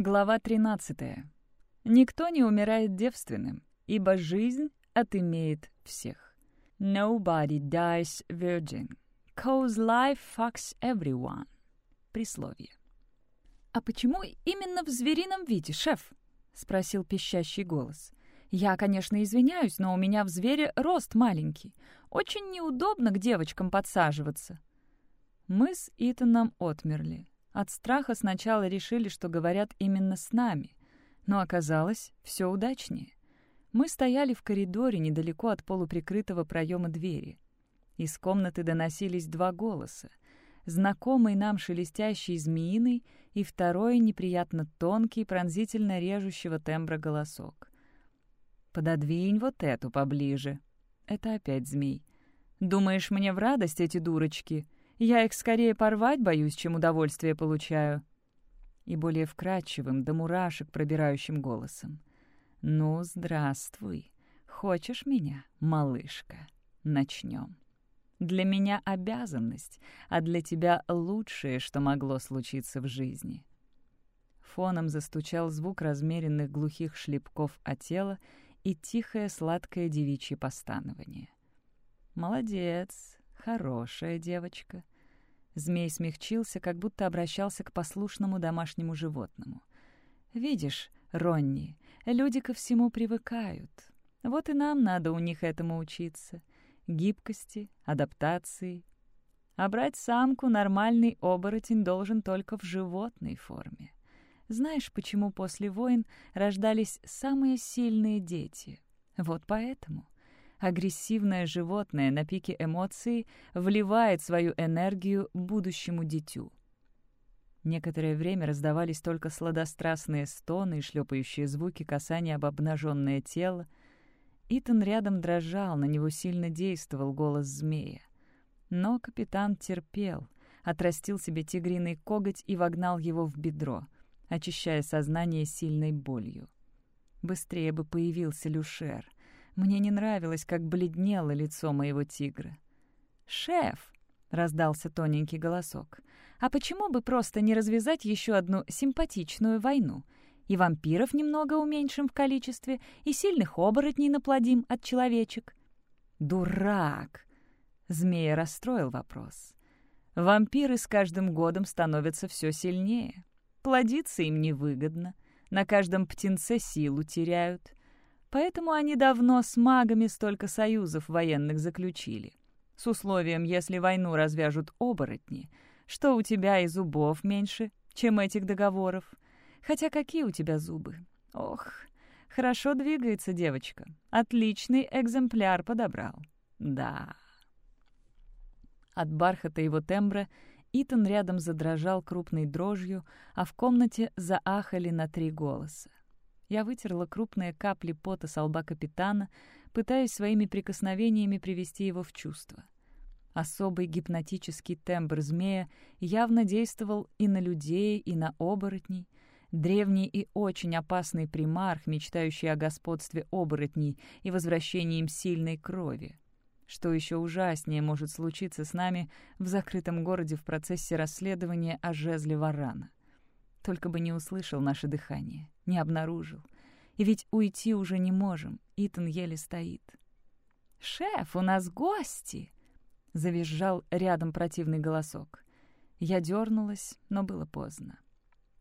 Глава 13. Никто не умирает девственным, ибо жизнь отымеет всех. Nobody dies virgin, cause life fucks everyone. Присловие. «А почему именно в зверином виде, шеф?» — спросил пищащий голос. «Я, конечно, извиняюсь, но у меня в звере рост маленький. Очень неудобно к девочкам подсаживаться». Мы с Итаном отмерли. От страха сначала решили, что говорят именно с нами. Но оказалось, все удачнее. Мы стояли в коридоре недалеко от полуприкрытого проема двери. Из комнаты доносились два голоса. Знакомый нам шелестящий змеиный и второй неприятно тонкий, пронзительно режущего тембра голосок. «Пододвинь вот эту поближе». Это опять змей. «Думаешь, мне в радость эти дурочки?» Я их скорее порвать боюсь, чем удовольствие получаю». И более вкрадчивым, до мурашек пробирающим голосом. «Ну, здравствуй. Хочешь меня, малышка? Начнем. Для меня обязанность, а для тебя лучшее, что могло случиться в жизни». Фоном застучал звук размеренных глухих шлепков о тело и тихое сладкое девичье постанование. «Молодец, Хорошая девочка. Змей смягчился, как будто обращался к послушному домашнему животному. «Видишь, Ронни, люди ко всему привыкают. Вот и нам надо у них этому учиться. Гибкости, адаптации. А брать самку нормальный оборотень должен только в животной форме. Знаешь, почему после войн рождались самые сильные дети? Вот поэтому агрессивное животное на пике эмоций вливает свою энергию будущему дитю. Некоторое время раздавались только сладострастные стоны и шлепающие звуки касания об обнаженное тело. Итан рядом дрожал, на него сильно действовал голос змея. Но капитан терпел, отрастил себе тигриный коготь и вогнал его в бедро, очищая сознание сильной болью. Быстрее бы появился Люшер — мне не нравилось, как бледнело лицо моего тигра. «Шеф!» — раздался тоненький голосок. «А почему бы просто не развязать еще одну симпатичную войну? И вампиров немного уменьшим в количестве, и сильных оборотней наплодим от человечек». «Дурак!» — змея расстроил вопрос. «Вампиры с каждым годом становятся все сильнее. Плодиться им невыгодно. На каждом птенце силу теряют. Поэтому они давно с магами столько союзов военных заключили. С условием, если войну развяжут оборотни, что у тебя и зубов меньше, чем этих договоров. Хотя какие у тебя зубы? Ох, хорошо двигается девочка. Отличный экземпляр подобрал. Да. От бархата его тембра Итан рядом задрожал крупной дрожью, а в комнате заахали на три голоса. Я вытерла крупные капли пота с лба капитана, пытаясь своими прикосновениями привести его в чувство. Особый гипнотический тембр змея явно действовал и на людей, и на оборотней. Древний и очень опасный примарх, мечтающий о господстве оборотней и возвращении им сильной крови. Что еще ужаснее может случиться с нами в закрытом городе в процессе расследования о жезле Варана. Только бы не услышал наше дыхание, не обнаружил. И ведь уйти уже не можем, Итан еле стоит. «Шеф, у нас гости!» — завизжал рядом противный голосок. Я дернулась, но было поздно.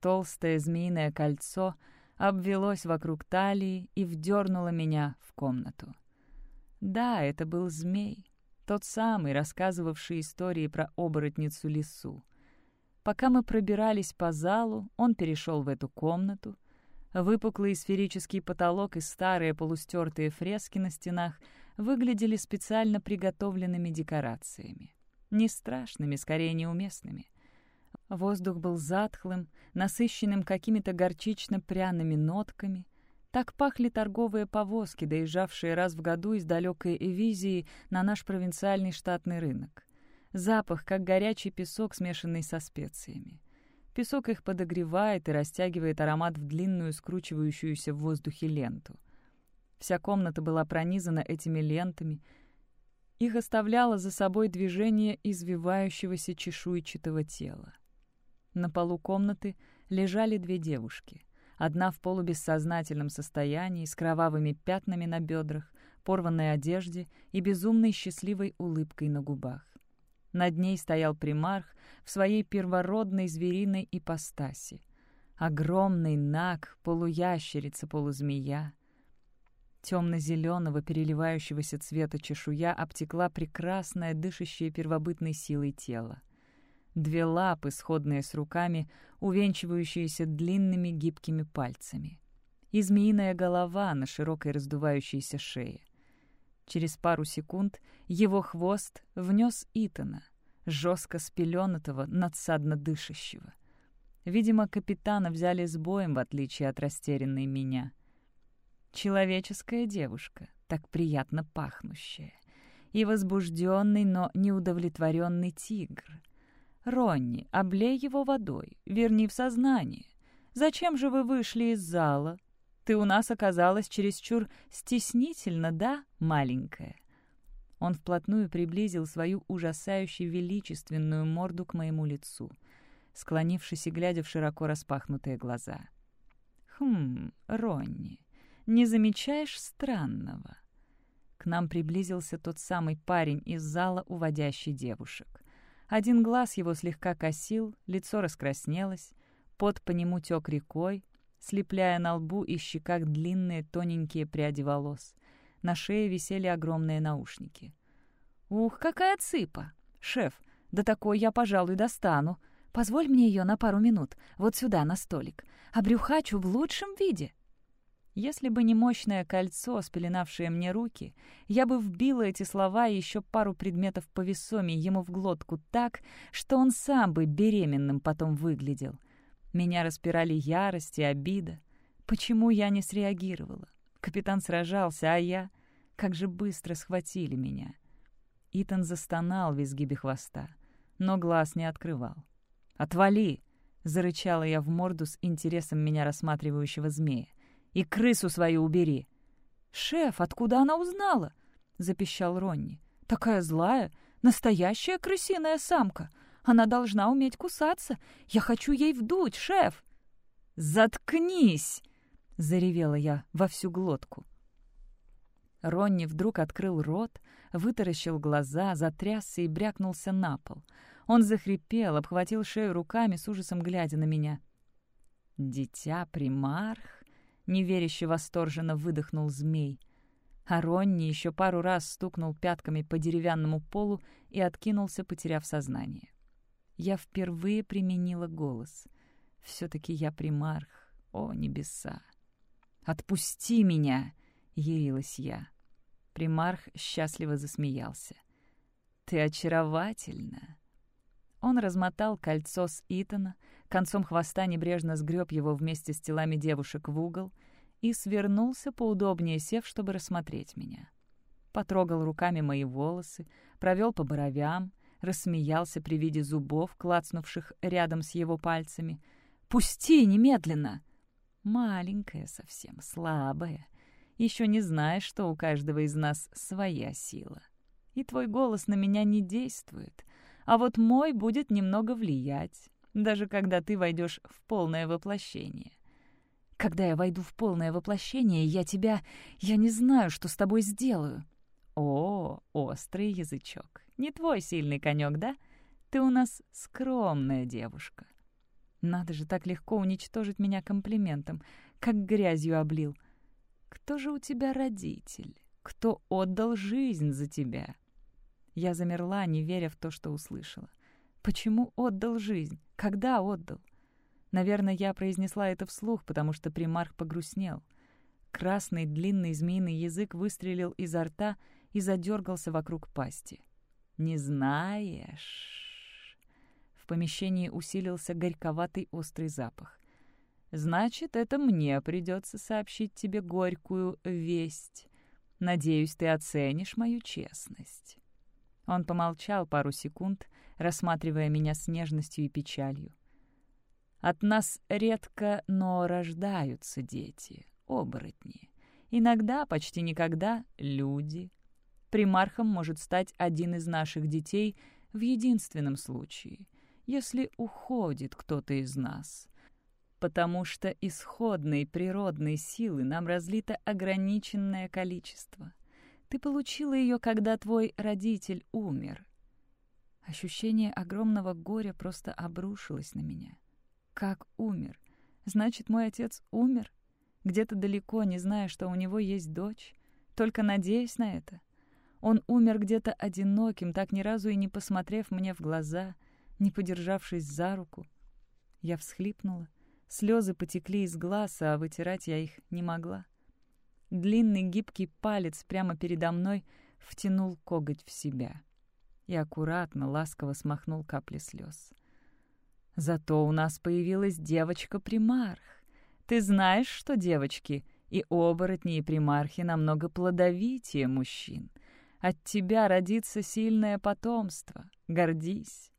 Толстое змеиное кольцо обвелось вокруг талии и вдернуло меня в комнату. Да, это был змей, тот самый, рассказывавший истории про оборотницу лису. Пока мы пробирались по залу, он перешел в эту комнату. Выпуклый сферический потолок и старые полустертые фрески на стенах выглядели специально приготовленными декорациями. Не страшными, скорее неуместными. Воздух был затхлым, насыщенным какими-то горчично-пряными нотками. Так пахли торговые повозки, доезжавшие раз в году из далекой Эвизии на наш провинциальный штатный рынок. Запах, как горячий песок, смешанный со специями. Песок их подогревает и растягивает аромат в длинную, скручивающуюся в воздухе ленту. Вся комната была пронизана этими лентами. Их оставляло за собой движение извивающегося чешуйчатого тела. На полу комнаты лежали две девушки. Одна в полубессознательном состоянии, с кровавыми пятнами на бедрах, порванной одежде и безумной счастливой улыбкой на губах. Над ней стоял примарх в своей первородной звериной ипостаси. Огромный наг, полуящерица, полузмея. Темно-зеленого переливающегося цвета чешуя обтекла прекрасное, дышащее первобытной силой тело. Две лапы, сходные с руками, увенчивающиеся длинными гибкими пальцами. И змеиная голова на широкой раздувающейся шее. Через пару секунд его хвост внес Итана, жестко спеленатого, надсадно дышащего. Видимо, капитана взяли с боем, в отличие от растерянной меня. Человеческая девушка, так приятно пахнущая. И возбужденный, но неудовлетворенный тигр. «Ронни, облей его водой, верни в сознание. Зачем же вы вышли из зала? Ты у нас оказалась чересчур стеснительно, да, маленькая?» Он вплотную приблизил свою ужасающе величественную морду к моему лицу, склонившись и глядя в широко распахнутые глаза. «Хм, Ронни, не замечаешь странного?» К нам приблизился тот самый парень из зала, уводящий девушек. Один глаз его слегка косил, лицо раскраснелось, пот по нему тек рекой, слепляя на лбу и щеках длинные тоненькие пряди волос. На шее висели огромные наушники. «Ух, какая цыпа! Шеф, да такой я, пожалуй, достану. Позволь мне ее на пару минут, вот сюда, на столик. А брюхачу в лучшем виде». Если бы не мощное кольцо, спеленавшее мне руки, я бы вбила эти слова и еще пару предметов по весоме ему в глотку так, что он сам бы беременным потом выглядел. Меня распирали ярость и обида. Почему я не среагировала? Капитан сражался, а я... Как же быстро схватили меня. Итан застонал в изгибе хвоста, но глаз не открывал. «Отвали!» — зарычала я в морду с интересом меня рассматривающего змея. И крысу свою убери». «Шеф, откуда она узнала?» — запищал Ронни. «Такая злая, настоящая крысиная самка. Она должна уметь кусаться. Я хочу ей вдуть, шеф!» «Заткнись!» — заревела я во всю глотку. Ронни вдруг открыл рот, вытаращил глаза, затрясся и брякнулся на пол. Он захрипел, обхватил шею руками, с ужасом глядя на меня. «Дитя-примарх?» неверяще восторженно выдохнул змей. А Ронни еще пару раз стукнул пятками по деревянному полу и откинулся, потеряв сознание. Я впервые применила голос. Все-таки я примарх. О, небеса! «Отпусти меня!» — ярилась я. Примарх счастливо засмеялся. «Ты очаровательна!» Он размотал кольцо с Итана, концом хвоста небрежно сгреб его вместе с телами девушек в угол и свернулся поудобнее, сев, чтобы рассмотреть меня. Потрогал руками мои волосы, провел по бровям, рассмеялся при виде зубов, клацнувших рядом с его пальцами. «Пусти немедленно!» «Маленькая совсем, слабая. Еще не знаешь, что у каждого из нас своя сила. И твой голос на меня не действует, а вот мой будет немного влиять даже когда ты войдешь в полное воплощение. Когда я войду в полное воплощение, я тебя... Я не знаю, что с тобой сделаю. О, острый язычок. Не твой сильный конек, да? Ты у нас скромная девушка. Надо же так легко уничтожить меня комплиментом, как грязью облил. Кто же у тебя родитель? Кто отдал жизнь за тебя? Я замерла, не веря в то, что услышала. Почему отдал жизнь? Когда отдал? Наверное, я произнесла это вслух, потому что примарх погрустнел. Красный длинный змеиный язык выстрелил изо рта и задергался вокруг пасти. «Не знаешь...» В помещении усилился горьковатый острый запах. «Значит, это мне придется сообщить тебе горькую весть. Надеюсь, ты оценишь мою честность». Он помолчал пару секунд, рассматривая меня с нежностью и печалью. «От нас редко, но рождаются дети, оборотни. Иногда, почти никогда, люди. Примархом может стать один из наших детей в единственном случае, если уходит кто-то из нас. потому что исходной природной силы нам разлито ограниченное количество. Ты получила ее, когда твой родитель умер. Ощущение огромного горя просто обрушилось на меня. Как умер? Значит, мой отец умер? Где-то далеко, не зная, что у него есть дочь? Только надеясь на это? Он умер где-то одиноким, так ни разу и не посмотрев мне в глаза, не подержавшись за руку. Я всхлипнула. Слезы потекли из глаз, а вытирать я их не могла. Длинный гибкий палец прямо передо мной втянул коготь в себя и аккуратно, ласково смахнул капли слез. «Зато у нас появилась девочка-примарх. Ты знаешь, что девочки и оборотни, и примархи намного плодовитее мужчин. От тебя родится сильное потомство. Гордись!»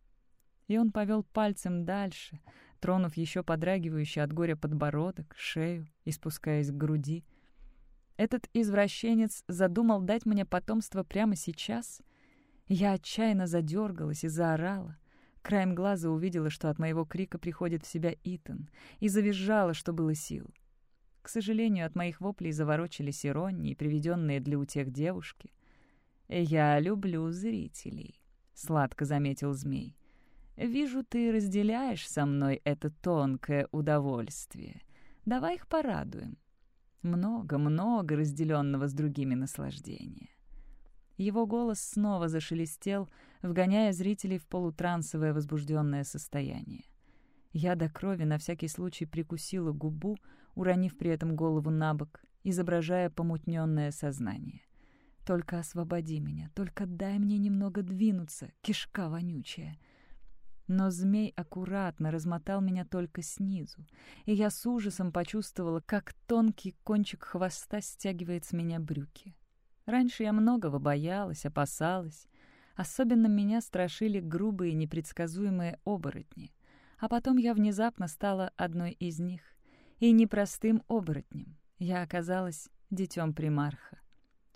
И он повел пальцем дальше, тронув еще подрагивающий от горя подбородок, шею и спускаясь к груди. Этот извращенец задумал дать мне потомство прямо сейчас? Я отчаянно задергалась и заорала. Краем глаза увидела, что от моего крика приходит в себя Итан, и завизжала, что было сил. К сожалению, от моих воплей заворочились иронии, приведенные для утех девушки. «Я люблю зрителей», — сладко заметил змей. Вижу, ты разделяешь со мной это тонкое удовольствие. Давай их порадуем. Много-много разделенного с другими наслаждения. Его голос снова зашелестел, вгоняя зрителей в полутрансовое возбужденное состояние. Я до крови на всякий случай прикусила губу, уронив при этом голову на бок, изображая помутненное сознание. «Только освободи меня, только дай мне немного двинуться, кишка вонючая!» Но змей аккуратно размотал меня только снизу, и я с ужасом почувствовала, как тонкий кончик хвоста стягивает с меня брюки. Раньше я многого боялась, опасалась. Особенно меня страшили грубые непредсказуемые оборотни. А потом я внезапно стала одной из них. И непростым оборотнем. Я оказалась детем примарха.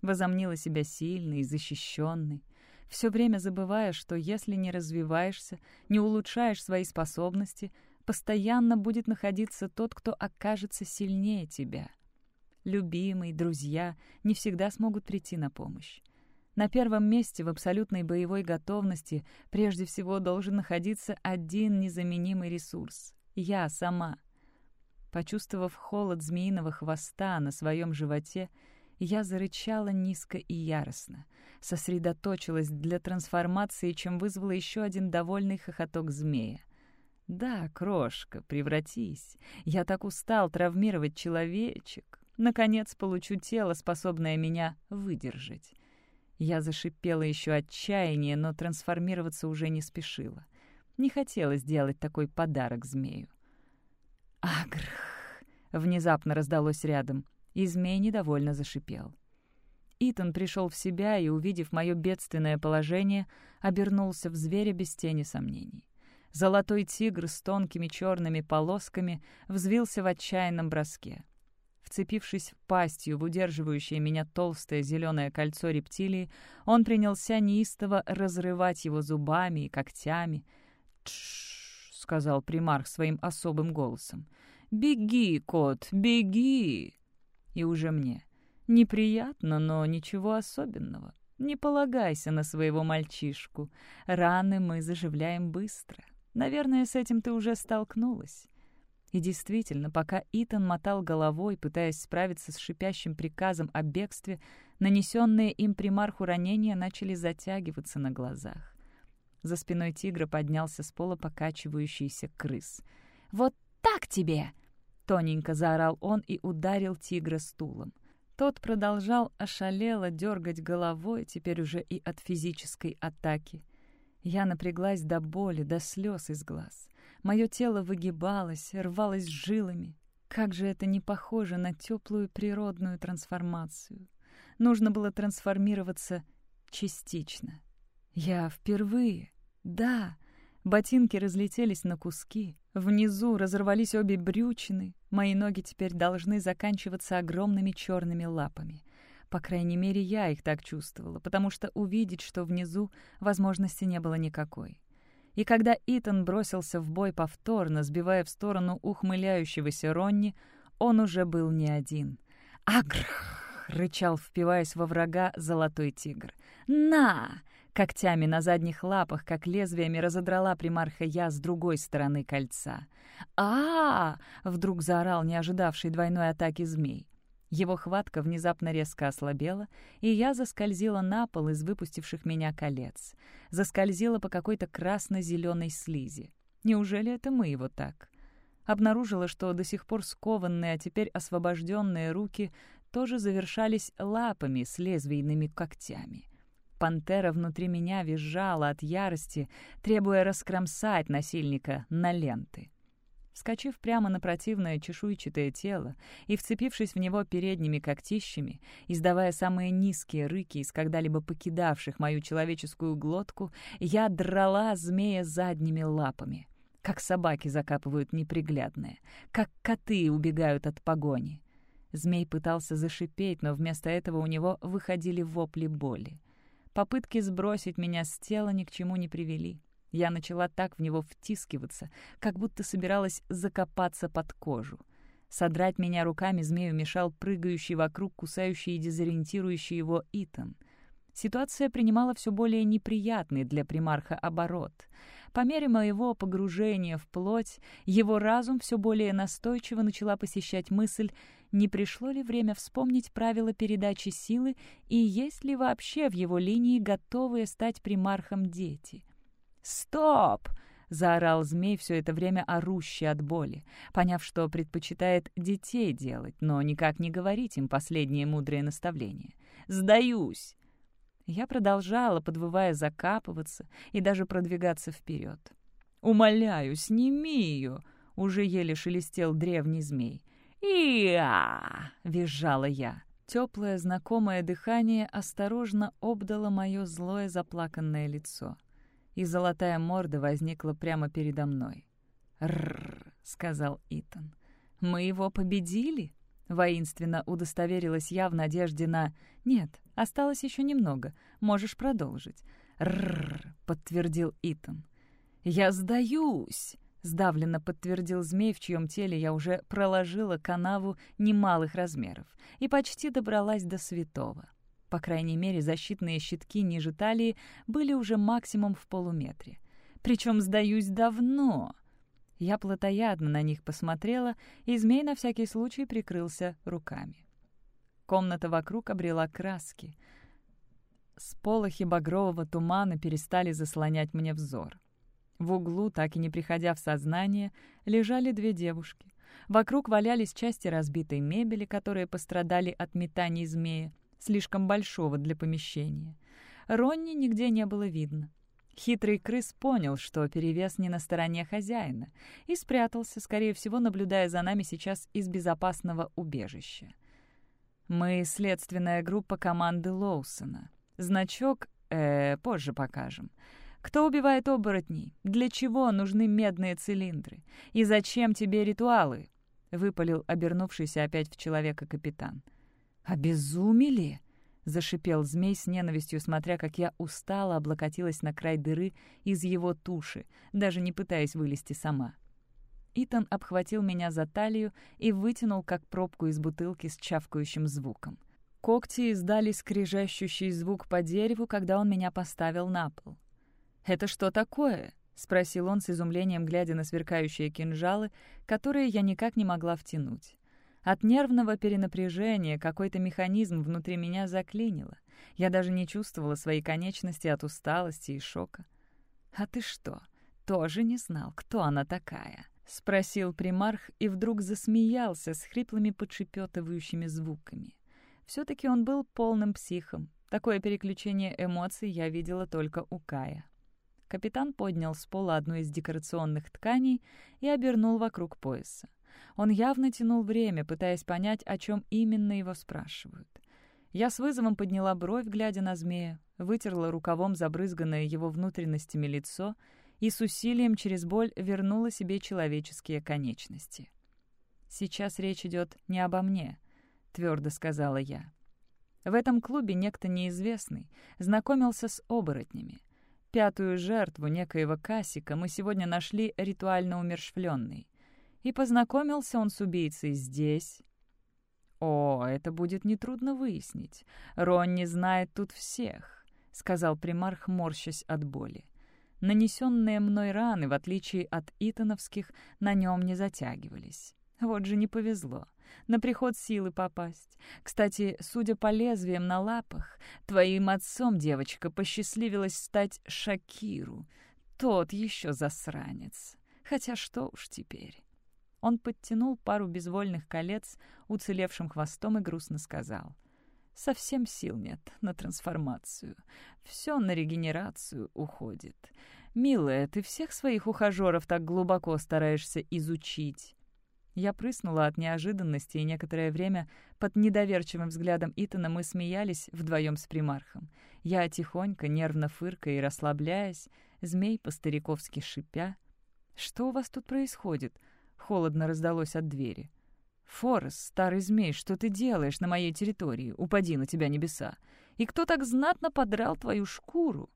Возомнила себя сильной и защищенной, все время забывая, что если не развиваешься, не улучшаешь свои способности, постоянно будет находиться тот, кто окажется сильнее тебя. Любимые, друзья не всегда смогут прийти на помощь. На первом месте в абсолютной боевой готовности прежде всего должен находиться один незаменимый ресурс — я сама. Почувствовав холод змеиного хвоста на своем животе, я зарычала низко и яростно, сосредоточилась для трансформации, чем вызвала еще один довольный хохоток змея. «Да, крошка, превратись. Я так устал травмировать человечек. Наконец получу тело, способное меня выдержать». Я зашипела еще отчаяние, но трансформироваться уже не спешила. Не хотела сделать такой подарок змею. «Агрх!» — внезапно раздалось рядом и змей недовольно зашипел. Итан пришел в себя и, увидев мое бедственное положение, обернулся в зверя без тени сомнений. Золотой тигр с тонкими черными полосками взвился в отчаянном броске. Вцепившись пастью в удерживающее меня толстое зеленое кольцо рептилии, он принялся неистово разрывать его зубами и когтями. «Тш!» — сказал примарх своим особым голосом. «Беги, кот, беги!» И уже мне. Неприятно, но ничего особенного. Не полагайся на своего мальчишку. Раны мы заживляем быстро. Наверное, с этим ты уже столкнулась. И действительно, пока Итан мотал головой, пытаясь справиться с шипящим приказом о бегстве, нанесенные им примарху ранения начали затягиваться на глазах. За спиной тигра поднялся с пола покачивающийся крыс. «Вот так тебе!» Тоненько заорал он и ударил тигра стулом. Тот продолжал ошалело дергать головой, теперь уже и от физической атаки. Я напряглась до боли, до слез из глаз. Мое тело выгибалось, рвалось жилами. Как же это не похоже на теплую природную трансформацию. Нужно было трансформироваться частично. Я впервые, да, ботинки разлетелись на куски, Внизу разорвались обе брючины, мои ноги теперь должны заканчиваться огромными черными лапами. По крайней мере, я их так чувствовала, потому что увидеть, что внизу, возможности не было никакой. И когда Итан бросился в бой повторно, сбивая в сторону ухмыляющегося Ронни, он уже был не один. «Агрх!» — рычал, впиваясь во врага золотой тигр. «На!» Когтями на задних лапах, как лезвиями, разодрала примарха я с другой стороны кольца. а, -а, -а вдруг заорал не ожидавший двойной атаки змей. Его хватка внезапно резко ослабела, и я заскользила на пол из выпустивших меня колец. Заскользила по какой-то красно-зеленой слизи. Неужели это мы его так? Обнаружила, что до сих пор скованные, а теперь освобожденные руки тоже завершались лапами с лезвийными когтями. Пантера внутри меня визжала от ярости, требуя раскромсать насильника на ленты. Вскочив прямо на противное чешуйчатое тело и вцепившись в него передними когтищами, издавая самые низкие рыки из когда-либо покидавших мою человеческую глотку, я драла змея задними лапами, как собаки закапывают неприглядные, как коты убегают от погони. Змей пытался зашипеть, но вместо этого у него выходили вопли боли. Попытки сбросить меня с тела ни к чему не привели. Я начала так в него втискиваться, как будто собиралась закопаться под кожу. Содрать меня руками змею мешал прыгающий вокруг, кусающий и дезориентирующий его Итан. Ситуация принимала все более неприятный для примарха оборот. По мере моего погружения в плоть, его разум все более настойчиво начала посещать мысль не пришло ли время вспомнить правила передачи силы и есть ли вообще в его линии готовые стать примархом дети. «Стоп!» — заорал змей все это время орущий от боли, поняв, что предпочитает детей делать, но никак не говорить им последние мудрые наставления. «Сдаюсь!» Я продолжала, подвывая, закапываться и даже продвигаться вперед. «Умоляю, сними ее!» — уже еле шелестел древний змей. «И-а!» — визжала я. Теплое знакомое дыхание осторожно обдало мое злое заплаканное лицо. И золотая морда возникла прямо передо мной. «Рррр», — сказал Итан. «Мы его победили?» Воинственно удостоверилась я в надежде на «Нет, осталось еще немного, можешь продолжить». «Рррр», — подтвердил Итан. «Я сдаюсь!» — сдавленно подтвердил змей, в чьем теле я уже проложила канаву немалых размеров и почти добралась до святого. По крайней мере, защитные щитки ниже талии были уже максимум в полуметре. Причем сдаюсь давно. Я плотоядно на них посмотрела, и змей на всякий случай прикрылся руками. Комната вокруг обрела краски. Сполохи багрового тумана перестали заслонять мне взор. В углу, так и не приходя в сознание, лежали две девушки. Вокруг валялись части разбитой мебели, которые пострадали от метаний змея, слишком большого для помещения. Ронни нигде не было видно. Хитрый крыс понял, что перевес не на стороне хозяина, и спрятался, скорее всего, наблюдая за нами сейчас из безопасного убежища. Мы — следственная группа команды Лоусона. Значок, э, позже покажем. Кто убивает оборотней? Для чего нужны медные цилиндры? И зачем тебе ритуалы?» — выпалил обернувшийся опять в человека капитан. «Обезумели?» — зашипел змей с ненавистью, смотря как я устало облокотилась на край дыры из его туши, даже не пытаясь вылезти сама. Итан обхватил меня за талию и вытянул, как пробку из бутылки с чавкающим звуком. Когти издали скрижащущий звук по дереву, когда он меня поставил на пол. «Это что такое?» — спросил он с изумлением, глядя на сверкающие кинжалы, которые я никак не могла втянуть. От нервного перенапряжения какой-то механизм внутри меня заклинило. Я даже не чувствовала своей конечности от усталости и шока. «А ты что, тоже не знал, кто она такая?» — спросил примарх и вдруг засмеялся с хриплыми подшепетывающими звуками. Все-таки он был полным психом. Такое переключение эмоций я видела только у Кая. Капитан поднял с пола одну из декорационных тканей и обернул вокруг пояса. Он явно тянул время, пытаясь понять, о чем именно его спрашивают. Я с вызовом подняла бровь, глядя на змея, вытерла рукавом забрызганное его внутренностями лицо и с усилием через боль вернула себе человеческие конечности. «Сейчас речь идет не обо мне», — твердо сказала я. В этом клубе некто неизвестный знакомился с оборотнями. Пятую жертву некоего Касика мы сегодня нашли ритуально умершвленной. И познакомился он с убийцей здесь. О, это будет нетрудно выяснить. Ронни знает тут всех, — сказал примарх, морщась от боли. Нанесенные мной раны, в отличие от итановских, на нем не затягивались. Вот же не повезло. На приход силы попасть. Кстати, судя по лезвиям на лапах, твоим отцом, девочка, посчастливилось стать Шакиру. Тот еще засранец. Хотя что уж теперь. Он подтянул пару безвольных колец уцелевшим хвостом и грустно сказал. «Совсем сил нет на трансформацию. Все на регенерацию уходит. Милая, ты всех своих ухажеров так глубоко стараешься изучить». Я прыснула от неожиданности, и некоторое время под недоверчивым взглядом Итана мы смеялись вдвоем с примархом. Я тихонько, нервно фыркая и расслабляясь, змей по-стариковски шипя. «Что у вас тут происходит?» — холодно раздалось от двери. «Форест, старый змей, что ты делаешь на моей территории? Упади на тебя небеса! И кто так знатно подрал твою шкуру?»